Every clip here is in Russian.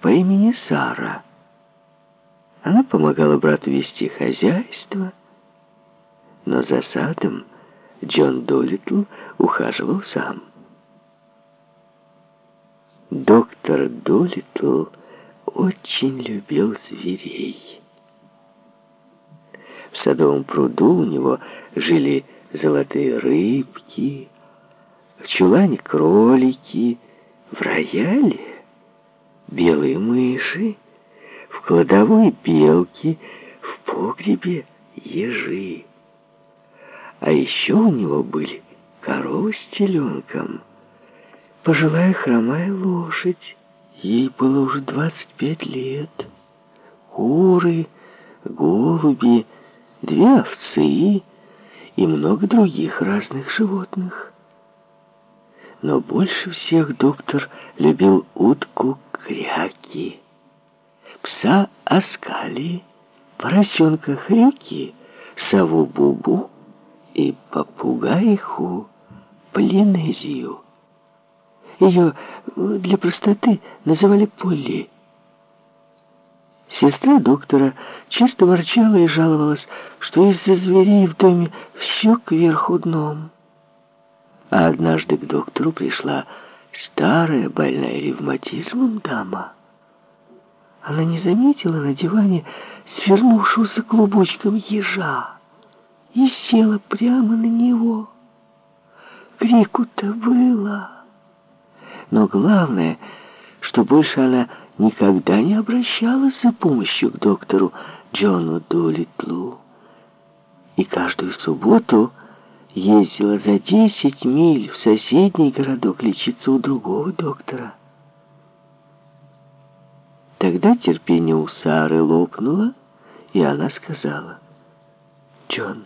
по имени Сара. Она помогала брату вести хозяйство, но за садом Джон Долитл ухаживал сам. Доктор Долитл очень любил зверей. В садовом пруду у него жили золотые рыбки, в чулане кролики, в рояле белые мыши, в кладовой белки, в погребе ежи. А еще у него были корова с теленком, пожилая хромая лошадь, ей было уже 25 лет, куры, голуби, две овцы и много других разных животных. Но больше всех доктор любил утку кряки, пса оскали, поросенка хрюки, сову бубу и попугайху полинезию. Ее для простоты называли Полли. Сестра доктора часто ворчала и жаловалась, что из-за зверей в доме все кверху дном. А однажды к доктору пришла старая, больная ревматизмом дама. Она не заметила на диване свернувшегося клубочком ежа и села прямо на него. Крику-то было. Но главное, что больше она никогда не обращалась за помощью к доктору Джону Долитлу. И каждую субботу ездила за 10 миль в соседний городок лечиться у другого доктора. Тогда терпение у Сары лопнуло, и она сказала, «Джон,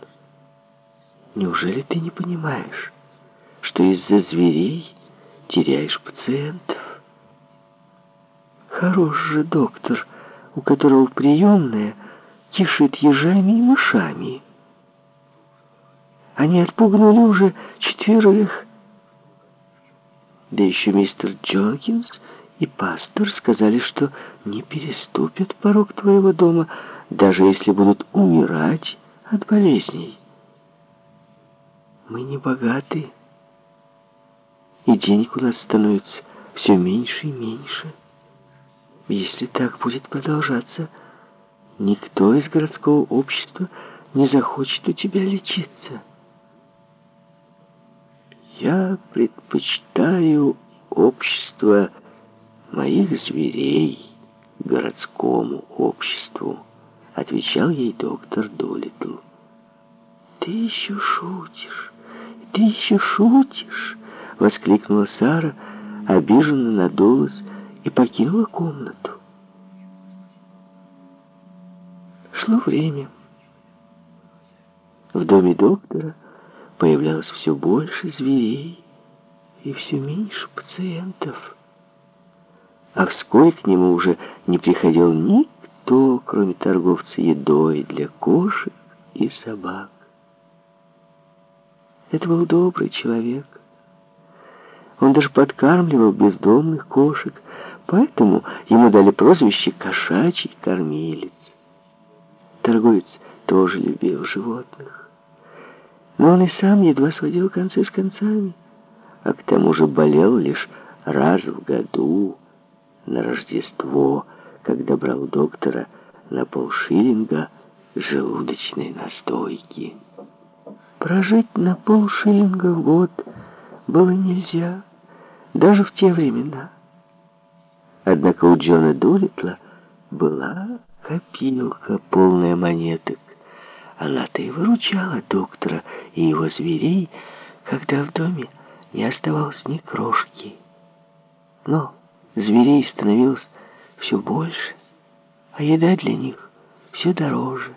неужели ты не понимаешь, что из-за зверей теряешь пациентов? Хорош же доктор, у которого приемная кишит ежами и мышами». Они отпугнули уже четверых. Да еще мистер Джонкинс и пастор сказали, что не переступят порог твоего дома, даже если будут умирать от болезней. Мы не богаты, и денег у нас становится все меньше и меньше. Если так будет продолжаться, никто из городского общества не захочет у тебя лечиться. Я предпочитаю общество моих зверей городскому обществу, отвечал ей доктор Долитл. Ты еще шутишь, ты еще шутишь, воскликнула Сара, обиженно надулась и покинула комнату. Шло время. В доме доктора появлялось все больше зверей и все меньше пациентов. А вскоре к нему уже не приходил никто, кроме торговца едой для кошек и собак. Это был добрый человек. Он даже подкармливал бездомных кошек, поэтому ему дали прозвище «кошачий кормилец». Торговец тоже любил животных. Но он и сам едва сводил концы с концами, а к тому же болел лишь раз в году на Рождество, когда брал доктора на полшиллинга желудочной настойки. Прожить на полшиллинга в год было нельзя, даже в те времена. Однако у Джона Дулитла была копилка, полная монеток. Она-то и выручала доктора и его зверей, когда в доме не оставалось ни крошки. Но зверей становилось все больше, а еда для них все дороже.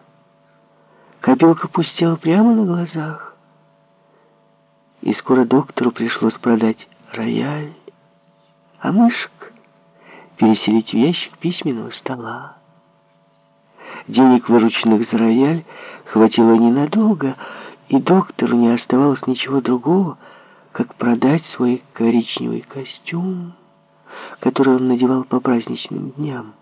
Копилка пустела прямо на глазах. И скоро доктору пришлось продать рояль, а мышек переселить в ящик письменного стола. Денег, вырученных за рояль, хватило ненадолго, и доктору не оставалось ничего другого, как продать свой коричневый костюм, который он надевал по праздничным дням.